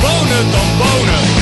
bonen dan bonen.